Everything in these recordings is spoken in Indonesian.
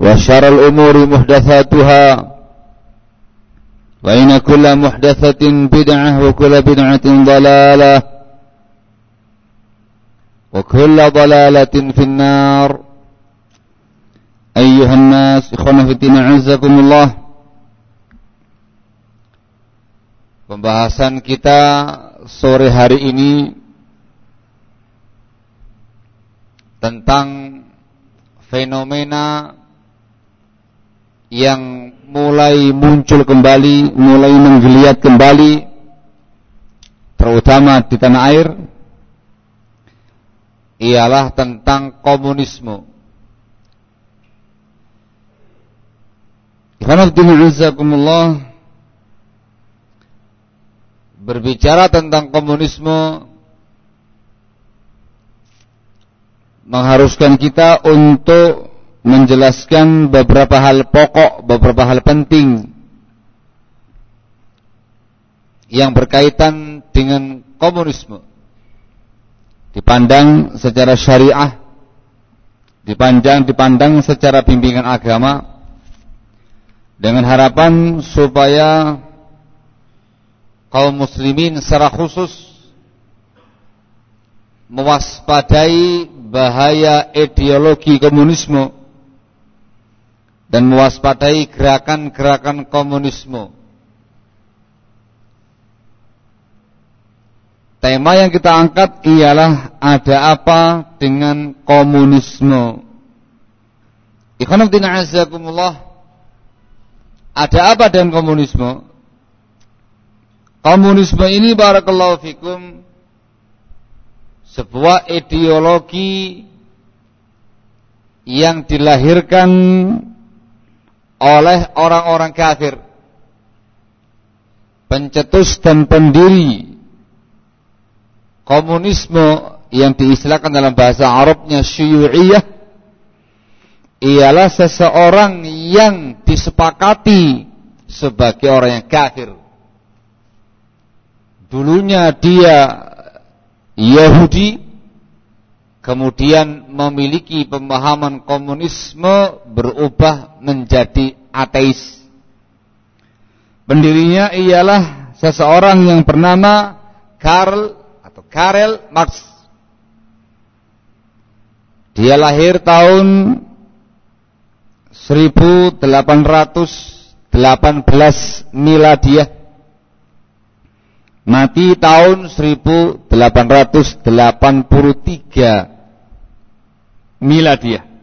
وشر الأمور محدثاتها وإن كل محدثة بدعة وكل بدعة ضلالة وكل ضلالة في النار أيها الناس إخوانا في الدين عزكم الله Pembahasan kita sore hari ini tentang fenomena yang mulai muncul kembali, mulai menggeliat kembali, terutama di tanah air, ialah tentang komunisme. Berbicara tentang komunisme mengharuskan kita untuk menjelaskan beberapa hal pokok, beberapa hal penting yang berkaitan dengan komunisme. Dipandang secara syariah, dipandang dipandang secara bimbingan agama dengan harapan supaya kaum muslimin secara khusus mewaspadai bahaya ideologi komunisme dan mewaspadai gerakan-gerakan komunisme. Tema yang kita angkat ialah ada apa dengan komunisme. Ikhwanuddin azakumullah. Ada apa dengan komunisme? Komunisme ini barakallahu fikum sebuah ideologi yang dilahirkan oleh orang-orang kafir. Pencetus dan pendiri komunisme yang diistilahkan dalam bahasa Arabnya syuyu'iyah ialah seseorang yang disepakati sebagai orang yang kafir. Dulunya dia Yahudi kemudian memiliki pemahaman komunisme berubah menjadi ateis. Pendirinya ialah seseorang yang bernama Karl atau Karel Marx. Dia lahir tahun 1818 miladiah. Mati tahun 1883 miladiah.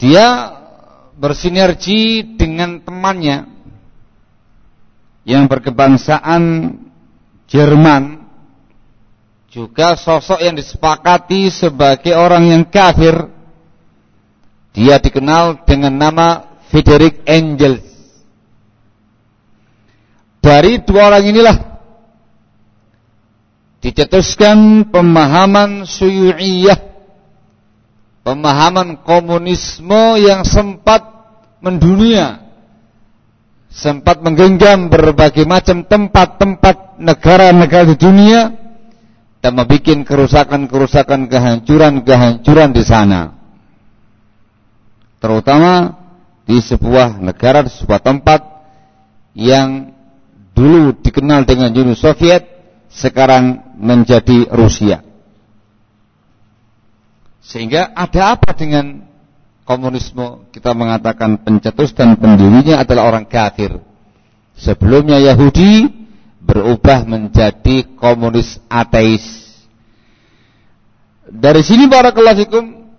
dia bersinergi dengan temannya yang berkebangsaan Jerman juga sosok yang disepakati sebagai orang yang kafir dia dikenal dengan nama Frederick Engels dari dua orang inilah dicetuskan pemahaman suyu'iyah pemahaman komunisme yang sempat mendunia sempat menggenggam berbagai macam tempat-tempat negara-negara di dunia dan membuat kerusakan-kerusakan kehancuran-kehancuran di sana. Terutama di sebuah negara, di sebuah tempat yang dulu dikenal dengan Uni Soviet, sekarang menjadi Rusia. Sehingga ada apa dengan komunisme kita mengatakan pencetus dan pendirinya adalah orang kafir. Sebelumnya Yahudi berubah menjadi komunis ateis. Dari sini para fikum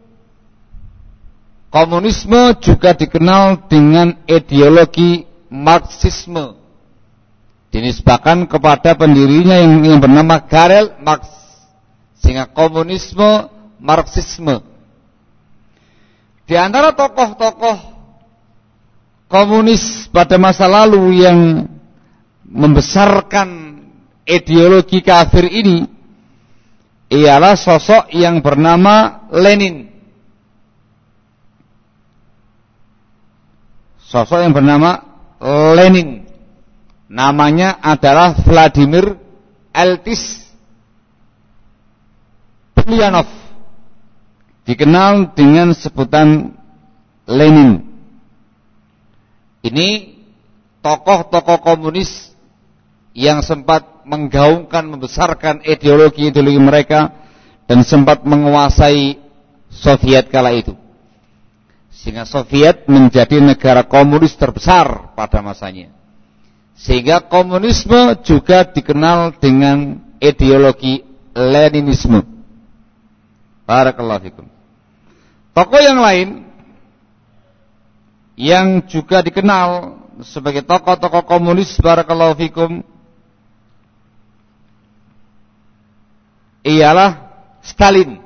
komunisme juga dikenal dengan ideologi Marxisme. Dinisbahkan kepada pendirinya yang, yang bernama Karel Marx. Sehingga komunisme Marxisme di antara tokoh-tokoh komunis pada masa lalu yang membesarkan ideologi kafir ini ialah sosok yang bernama Lenin. Sosok yang bernama Lenin. Namanya adalah Vladimir Eltis Ulyanov dikenal dengan sebutan Lenin. Ini tokoh-tokoh komunis yang sempat menggaungkan, membesarkan ideologi-ideologi mereka dan sempat menguasai Soviet kala itu. Sehingga Soviet menjadi negara komunis terbesar pada masanya. Sehingga komunisme juga dikenal dengan ideologi Leninisme. Barakallahu fikum. Tokoh yang lain yang juga dikenal sebagai tokoh-tokoh komunis barakallahu fikum ialah Stalin.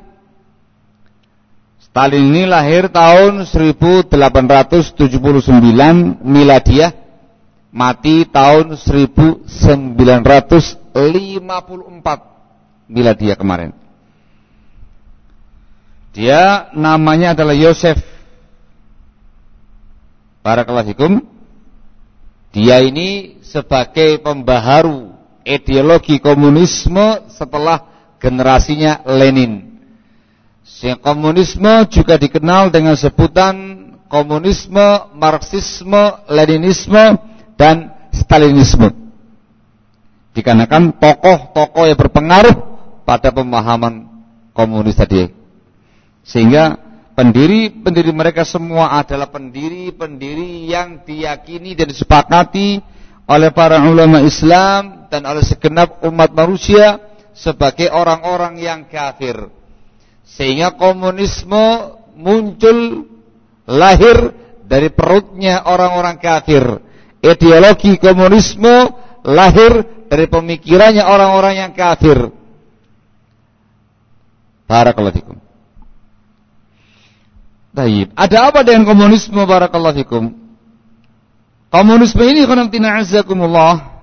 Stalin ini lahir tahun 1879 miladiah, mati tahun 1954 miladiah kemarin. Dia namanya adalah Yosef. Barakallahu Dia ini sebagai pembaharu ideologi komunisme setelah generasinya Lenin. Komunisme juga dikenal dengan sebutan komunisme, marxisme, leninisme, dan stalinisme. Dikarenakan tokoh-tokoh yang berpengaruh pada pemahaman komunis tadi. Sehingga pendiri-pendiri mereka semua adalah pendiri-pendiri yang diyakini dan disepakati oleh para ulama Islam dan oleh segenap umat manusia sebagai orang-orang yang kafir. Sehingga komunisme muncul lahir dari perutnya orang-orang kafir. Ideologi komunisme lahir dari pemikirannya orang-orang yang kafir. Barakallahu Taib. Ada apa dengan komunisme barakallahu? Komunisme ini khonamtina azzakumullah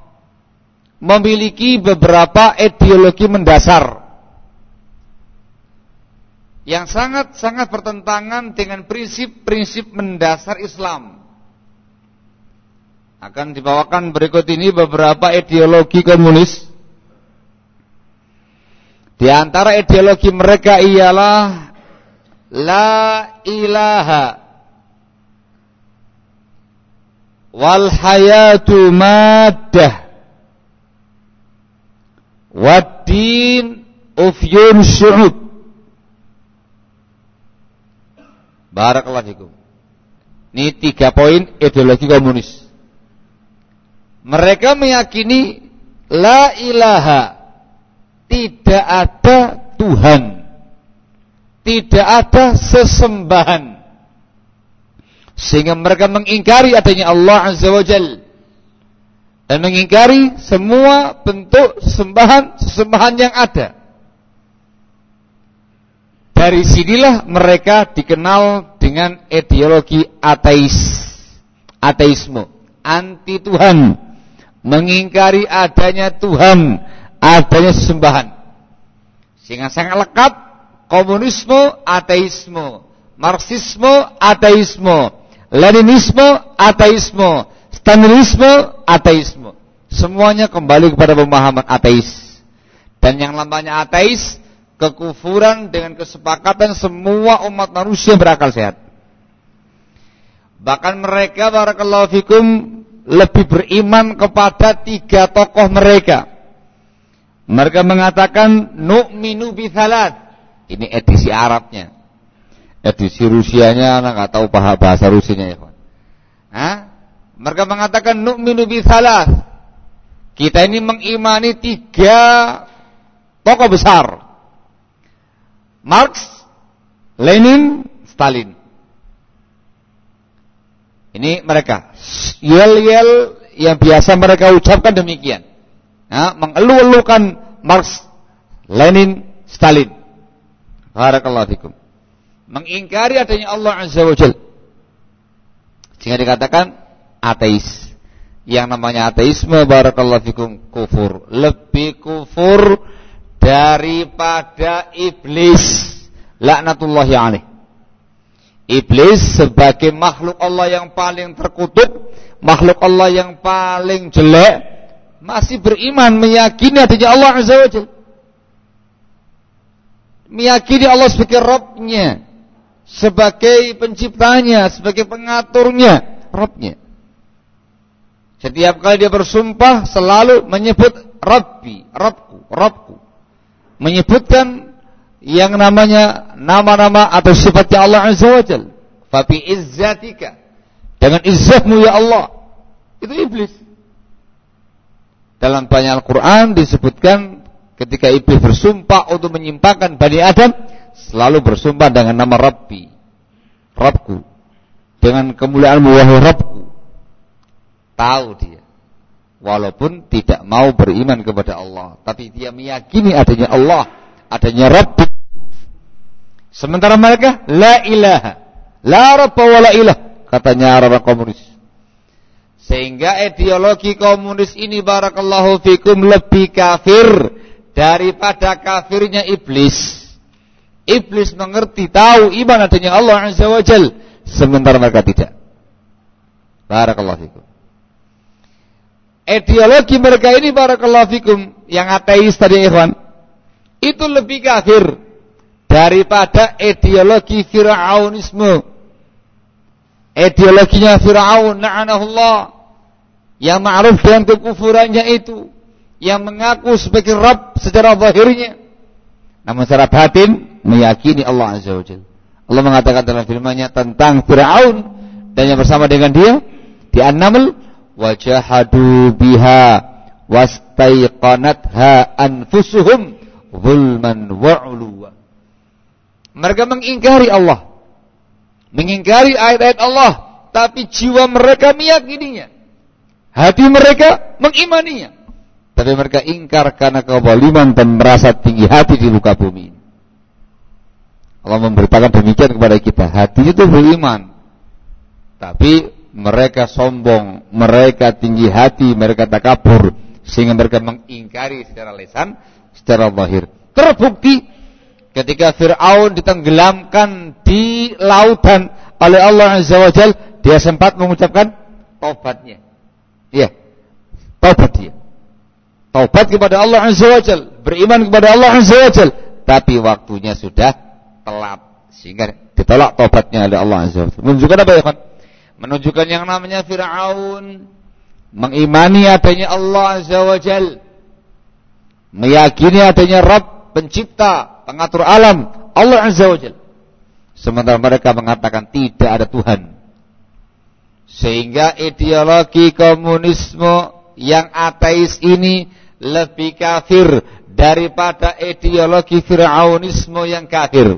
memiliki beberapa ideologi mendasar yang sangat-sangat bertentangan dengan prinsip-prinsip mendasar Islam. Akan dibawakan berikut ini beberapa ideologi komunis. Di antara ideologi mereka ialah la ilaha wal hayatu maddah wad din ufyun syu'ub Barakallahu fikum. Ini tiga poin ideologi komunis. Mereka meyakini la ilaha tidak ada Tuhan tidak ada sesembahan Sehingga mereka mengingkari adanya Allah Azza wa Jal. Dan mengingkari semua bentuk sembahan-sembahan yang ada. Dari sinilah mereka dikenal dengan ideologi ateis. Ateisme. Anti Tuhan. Mengingkari adanya Tuhan. Adanya sembahan. Sehingga sangat lengkap komunisme, ateisme, marxisme, ateisme, Leninisme, ateisme, Stalinisme, ateisme. Semuanya kembali kepada pemahaman ateis. Dan yang namanya ateis, kekufuran dengan kesepakatan semua umat manusia berakal sehat. Bahkan mereka, barakallahu fikum, lebih beriman kepada tiga tokoh mereka. Mereka mengatakan nu'minu bithalat. Ini edisi Arabnya edisi Rusianya anak nggak tahu bahasa Rusianya ya. Hah? Mereka mengatakan nu'minu bi salah. Kita ini mengimani tiga tokoh besar. Marx, Lenin, Stalin. Ini mereka. Yel-yel yang biasa mereka ucapkan demikian. Nah, mengeluh-elukan Marx, Lenin, Stalin. Barakallahu fikum mengingkari adanya Allah Azza wa Jal. Sehingga dikatakan ateis. Yang namanya ateisme barakallahu fikum kufur. Lebih kufur daripada iblis. Laknatullahi alaih. Iblis sebagai makhluk Allah yang paling terkutuk, makhluk Allah yang paling jelek, masih beriman meyakini adanya Allah Azza wa Jalla. Meyakini Allah sebagai Rabbnya sebagai penciptanya, sebagai pengaturnya, Rabbnya. Setiap kali dia bersumpah selalu menyebut Rabbi, Rabbku, Rabbku. Menyebutkan yang namanya nama-nama atau sifatnya Allah Azza wa Jal. Fabi izzatika. Dengan izzatmu ya Allah. Itu iblis. Dalam banyak Al-Quran disebutkan ketika iblis bersumpah untuk menyimpangkan Bani Adam selalu bersumpah dengan nama Rabbi. Rabbku. Dengan kemuliaan wahai Rabbku. Tahu dia. Walaupun tidak mau beriman kepada Allah. Tapi dia meyakini adanya Allah. Adanya Rabbi. Sementara mereka, La ilaha. La Rabba wa la ilah. Katanya orang komunis. Sehingga ideologi komunis ini barakallahu fikum lebih kafir daripada kafirnya iblis. Iblis mengerti, tahu iman adanya Allah Azza wa Jal. Sementara mereka tidak. Barakallahu fikum. Ideologi mereka ini barakallahu fikum yang ateis tadi ikhwan itu lebih kafir daripada ideologi Fir'aunisme. Ideologinya Fir'aun na'anahullah yang ma'ruf dengan kekufurannya itu yang mengaku sebagai Rabb secara zahirnya namun secara batin meyakini Allah Azza wa. Allah mengatakan dalam firman-Nya tentang Firaun dan yang bersama dengan dia di An-Naml wajahadu biha wastaiqanatha anfusuhum zulman wa uluwa. Mereka mengingkari Allah. Mengingkari ayat-ayat Allah, tapi jiwa mereka meyakininya. Hati mereka mengimaninya. Tapi mereka ingkar karena kebaliman dan merasa tinggi hati di muka bumi. Allah memberitakan demikian kepada kita. Hati itu beriman. Tapi mereka sombong, mereka tinggi hati, mereka takabur sehingga mereka mengingkari secara lesan, secara zahir. Terbukti ketika Firaun ditenggelamkan di lautan oleh Allah Azza wa Jal, dia sempat mengucapkan taubatnya. Iya. Taubat dia. Taubat kepada Allah Azza wa Jal, beriman kepada Allah Azza wa Jal, tapi waktunya sudah telat sehingga ditolak tobatnya oleh Allah Azza wa Menunjukkan apa ya kan? Menunjukkan yang namanya Firaun mengimani adanya Allah Azza wa Jal. Meyakini adanya Rabb pencipta, pengatur alam, Allah Azza wa Jal. Sementara mereka mengatakan tidak ada Tuhan. Sehingga ideologi komunisme yang ateis ini lebih kafir daripada ideologi Fir'aunisme yang kafir.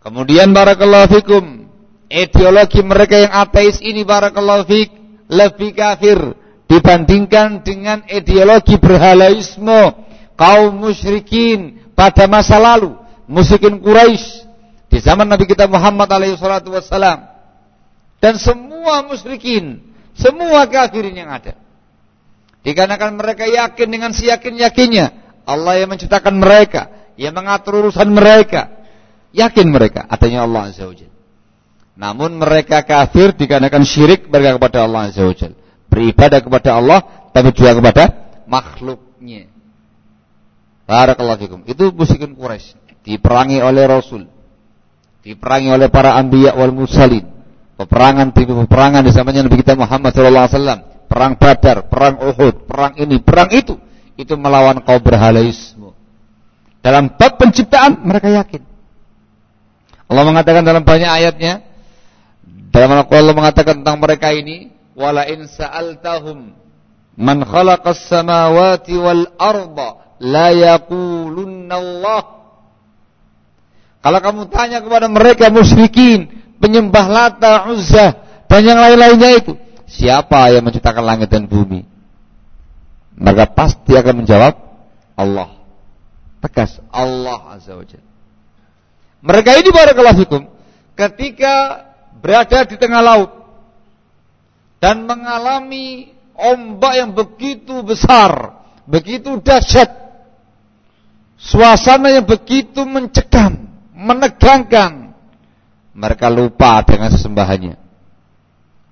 Kemudian barakallahu fikum ideologi mereka yang ateis ini barakallahu fiik lebih kafir dibandingkan dengan ideologi berhalaisme kaum musyrikin pada masa lalu, musyrikin Quraisy di zaman Nabi kita Muhammad alaihi salatu wassalam dan semua musyrikin, semua kafirin yang ada. Dikarenakan mereka yakin dengan siyakin-yakinnya Allah yang menciptakan mereka, yang mengatur urusan mereka. Yakin mereka adanya Allah Azza wa namun mereka kafir dikarenakan syirik mereka kepada Allah Azza wa Beribadah kepada Allah tapi juga kepada makhluknya. Barakallahu fikum. Itu musyrikin Quraisy diperangi oleh Rasul. Diperangi oleh para anbiya wal mursalin. Peperangan tipe peperangan di zamannya Nabi kita Muhammad sallallahu alaihi wasallam, perang Badar, perang Uhud, perang ini, perang itu, itu melawan kaum berhalaisme. Dalam bab penciptaan mereka yakin. Allah mengatakan dalam banyak ayatnya, dalam Allah mengatakan tentang mereka ini, wala in sa'altahum man khalaqas samawati wal arda la Allah. Kalau kamu tanya kepada mereka musyrikin, penyembah Lata, Uzzah dan yang lain-lainnya itu, siapa yang menciptakan langit dan bumi? Maka pasti akan menjawab Allah. Tegas Allah Azza wa. Mereka ini barakallahu fikum ketika berada di tengah laut dan mengalami ombak yang begitu besar, begitu dahsyat, suasana yang begitu mencekam, menegangkan, mereka lupa dengan sesembahannya.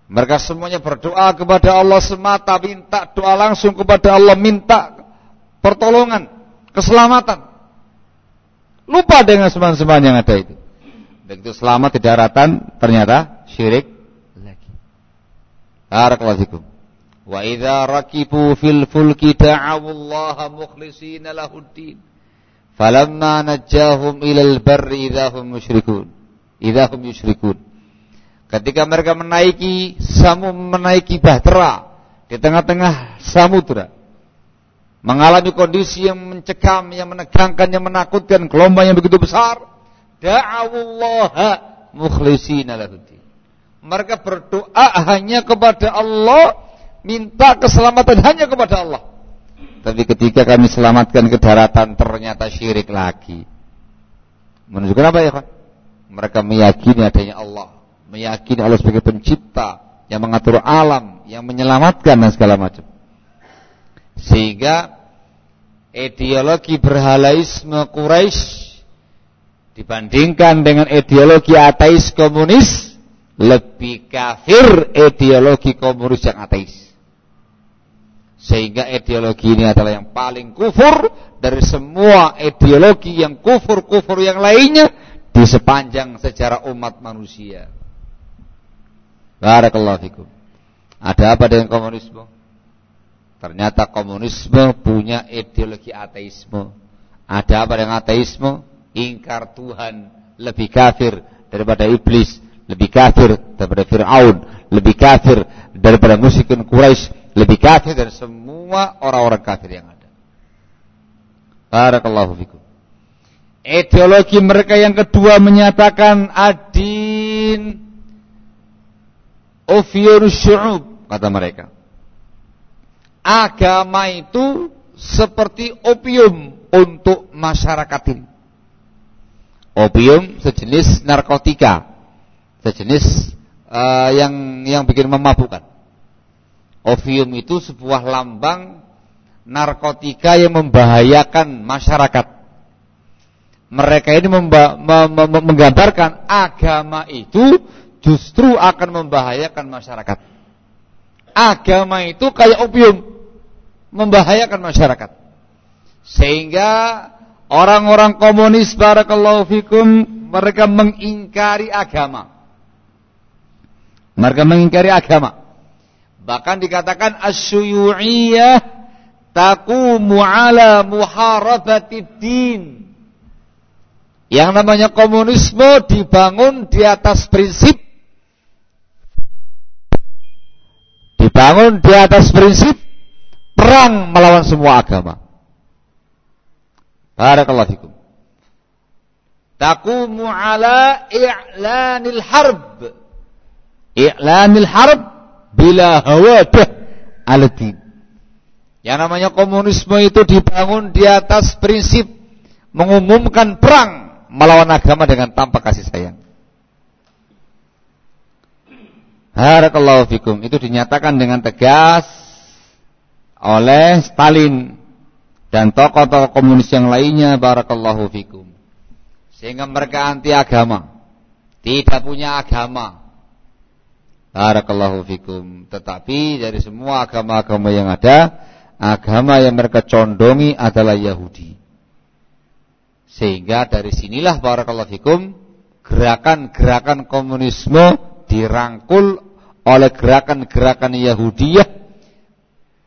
Mereka semuanya berdoa kepada Allah semata, minta doa langsung kepada Allah, minta pertolongan, keselamatan. Lupa dengan sembahan-sembahan yang ada itu. Begitu selamat di daratan ternyata syirik lagi. Barakallahu Wa idza rakibu fil fulki da'u Allah mukhlishina lahuddin. Falamma najjahum ilal barri idza hum musyrikun. Idza hum yusyrikun. Ketika mereka menaiki samu menaiki bahtera di tengah-tengah samudra mengalami kondisi yang mencekam, yang menegangkan, yang menakutkan, gelombang yang begitu besar, da'awullaha mukhlisina lahuddin. Mereka berdoa hanya kepada Allah, minta keselamatan hanya kepada Allah. Tapi ketika kami selamatkan ke daratan ternyata syirik lagi. Menunjukkan apa ya, kan? Mereka meyakini adanya Allah, meyakini Allah sebagai pencipta yang mengatur alam, yang menyelamatkan dan segala macam. Sehingga ideologi berhalaisme Quraisy dibandingkan dengan ideologi ateis komunis lebih kafir ideologi komunis yang ateis sehingga ideologi ini adalah yang paling kufur dari semua ideologi yang kufur-kufur yang lainnya di sepanjang sejarah umat manusia. Barakallahu fikum. Ada apa dengan komunisme? Ternyata komunisme punya ideologi ateisme. Ada apa dengan ateisme? ingkar Tuhan lebih kafir daripada iblis, lebih kafir daripada Fir'aun, lebih kafir daripada musyrikin Quraisy, lebih kafir dari semua orang-orang kafir yang ada. Barakallahu fikum. Ideologi mereka yang kedua menyatakan adin ofiyur syu'ub kata mereka. Agama itu seperti opium untuk masyarakat ini. Opium sejenis narkotika, sejenis uh, yang yang bikin memabukkan. Opium itu sebuah lambang narkotika yang membahayakan masyarakat. Mereka ini memba, me, me, me, menggambarkan agama itu justru akan membahayakan masyarakat. Agama itu kayak opium, membahayakan masyarakat. Sehingga Orang-orang komunis barakallahu fikum mereka mengingkari agama. Mereka mengingkari agama. Bahkan dikatakan asyuyu'iyah taqumu ala muharabati din. Yang namanya komunisme dibangun di atas prinsip dibangun di atas prinsip perang melawan semua agama. Barakallahu fikum. Taqumu ala i'lanil harb i'lanil harb bila hawadah al-din. Yang namanya komunisme itu dibangun di atas prinsip mengumumkan perang melawan agama dengan tanpa kasih sayang. Harakallahu fikum itu dinyatakan dengan tegas oleh Stalin dan tokoh-tokoh komunis yang lainnya barakallahu fikum. Sehingga mereka anti agama, tidak punya agama, Barakallahu fikum. Tetapi dari semua agama-agama yang ada, agama yang mereka condongi adalah Yahudi. Sehingga dari sinilah barakallahu fikum gerakan-gerakan komunisme dirangkul oleh gerakan-gerakan Yahudiyah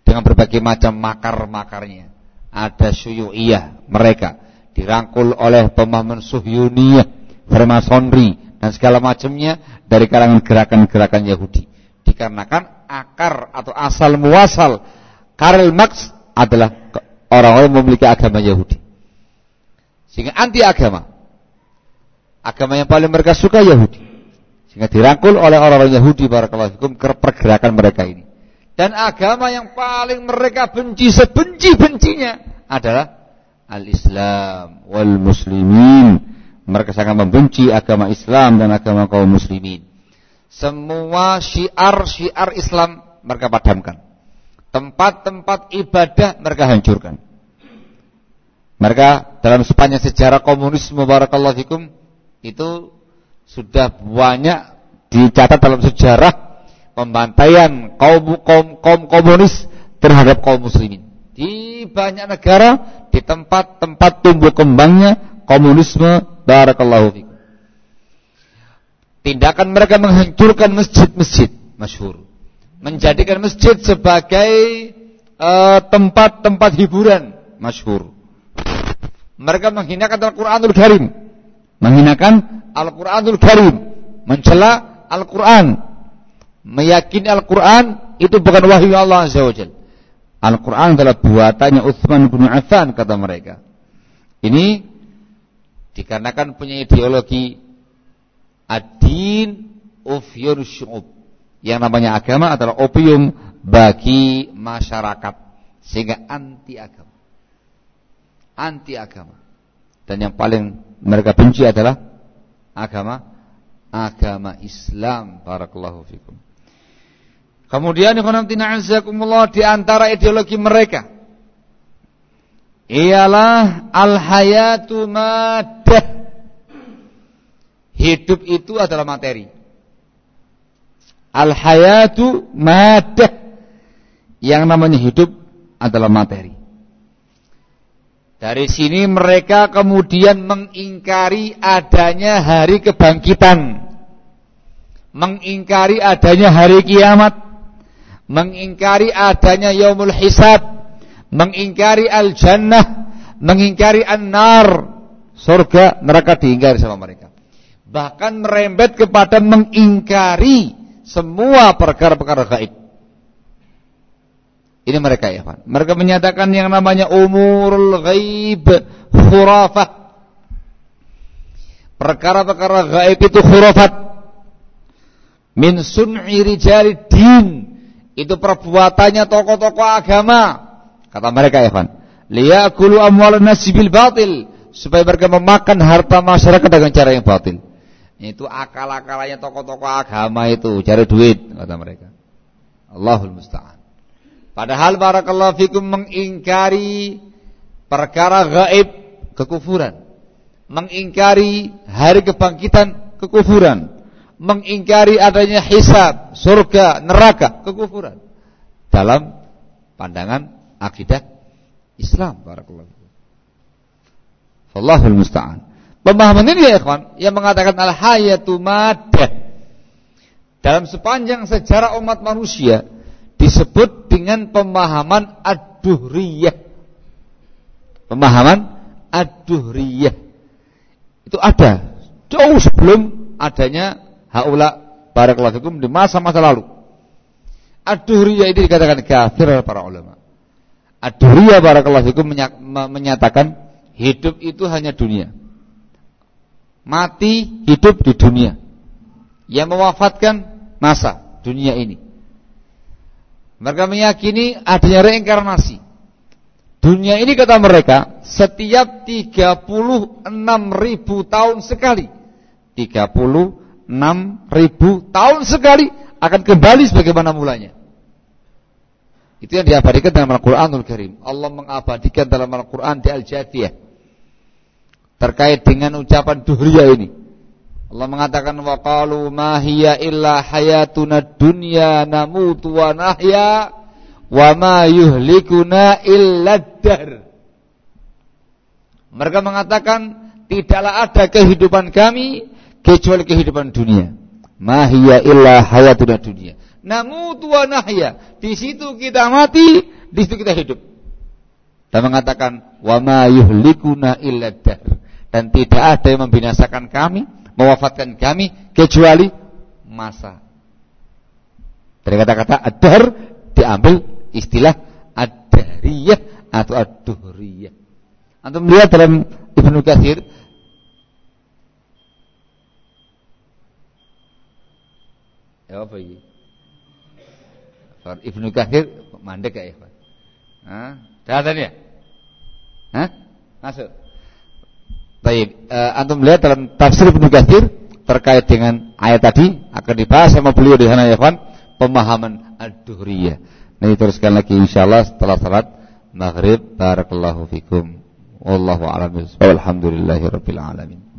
dengan berbagai macam makar-makarnya. Ada syuyu'iyah mereka dirangkul oleh pemahaman suhyuniyah, Freemasonry dan segala macamnya dari kalangan gerakan-gerakan Yahudi. Dikarenakan akar atau asal muasal Karl Marx adalah orang-orang yang memiliki agama Yahudi. Sehingga anti agama. Agama yang paling mereka suka Yahudi. Sehingga dirangkul oleh orang-orang Yahudi barakallahu fikum pergerakan mereka ini. Dan agama yang paling mereka benci sebenci-bencinya adalah al-Islam wal muslimin mereka sangat membenci agama Islam dan agama kaum muslimin. Semua syiar-syiar Islam mereka padamkan. Tempat-tempat ibadah mereka hancurkan. Mereka dalam sepanjang sejarah komunisme barakallahu fikum itu sudah banyak dicatat dalam sejarah pembantaian kaum kaum kaum komunis terhadap kaum muslimin. Di banyak negara, di tempat-tempat tumbuh kembangnya komunisme Barakallahu fikum. Tindakan mereka menghancurkan masjid-masjid masyhur. Menjadikan masjid sebagai eh, tempat-tempat uh, hiburan masyhur. Mereka menghinakan Al-Qur'anul Karim. Menghinakan Al-Qur'anul Karim, mencela Al-Qur'an. Meyakini Al-Qur'an itu bukan wahyu Allah Azza wa Al-Quran adalah buatannya Uthman bin Affan kata mereka. Ini dikarenakan punya ideologi adin ufyur syu'ub. Yang namanya agama adalah opium bagi masyarakat. Sehingga anti agama anti agama dan yang paling mereka benci adalah agama agama Islam. Barakallahu fikum. Kemudian di antara ideologi mereka ialah al-hayatu madah. Hidup itu adalah materi. Al-hayatu madah. Yang namanya hidup adalah materi. Dari sini mereka kemudian mengingkari adanya hari kebangkitan. Mengingkari adanya hari kiamat. Mengingkari adanya yaumul hisab mengingkari al-jannah, mengingkari an-nar, surga, neraka diingkari sama mereka. Bahkan merembet kepada mengingkari semua perkara-perkara gaib. Ini mereka ya, Pak. Mereka menyatakan yang namanya umurul ghaib khurafat. Perkara-perkara gaib itu khurafat. Min sun'i rijali din. Itu perbuatannya tokoh-tokoh agama Kata mereka Evan, liyakulu amwal nasi bil batil supaya mereka memakan harta masyarakat dengan cara yang batil. Itu akal-akalannya tokoh-tokoh agama itu cari duit kata mereka. Allahul musta'an. Padahal barakallahu fikum mengingkari perkara gaib kekufuran. Mengingkari hari kebangkitan kekufuran. Mengingkari adanya hisab, surga, neraka, kekufuran. Dalam pandangan akidah Islam barakallahu Wallahul musta'an. Pemahaman ini ya ikhwan yang mengatakan al hayatu madah dalam sepanjang sejarah umat manusia disebut dengan pemahaman ad-duhriyah. Pemahaman ad-duhriyah. Itu ada jauh sebelum adanya haula barakallahu di masa-masa lalu. Ad-duhriyah ini dikatakan kafir oleh para ulama. Ad-Duriyah barakallahu menyatakan hidup itu hanya dunia. Mati hidup di dunia. Yang mewafatkan masa dunia ini. Mereka meyakini adanya reinkarnasi. Dunia ini kata mereka setiap 36 ribu tahun sekali. 36 ribu tahun sekali akan kembali sebagaimana mulanya. Itu yang diabadikan dalam Al-Quranul Karim. Allah mengabadikan dalam Al-Quran di Al-Jatiyah. Terkait dengan ucapan duhriya ini. Allah mengatakan wa qalu ma hiya illa hayatuna dunya namutu wa nahya wa ma yuhlikuna illa dar. Mereka mengatakan tidaklah ada kehidupan kami kecuali kehidupan dunia. Ma hiya illa hayatuna dunya namutu wa nahya. Di situ kita mati, di situ kita hidup. Dan mengatakan wa ma yuhlikuna illa Dan tidak ada yang membinasakan kami, mewafatkan kami kecuali masa. Dari kata-kata adhar diambil istilah adariyah atau adhuriyah. Antum melihat dalam Ibnu Katsir Ya apa ini? Ibnu Kathir mandek ya Ikhwan. Hah? Dahatan ya? Hah? Masuk. Baik, uh, antum melihat dalam tafsir Ibnu Kathir terkait dengan ayat tadi akan dibahas sama beliau di sana ya Ikhwan, pemahaman ad-duhriyah. Nah, teruskan lagi insyaallah setelah salat maghrib. Barakallahu fikum. Wallahu a'lam bishawab. Alhamdulillahirabbil alamin.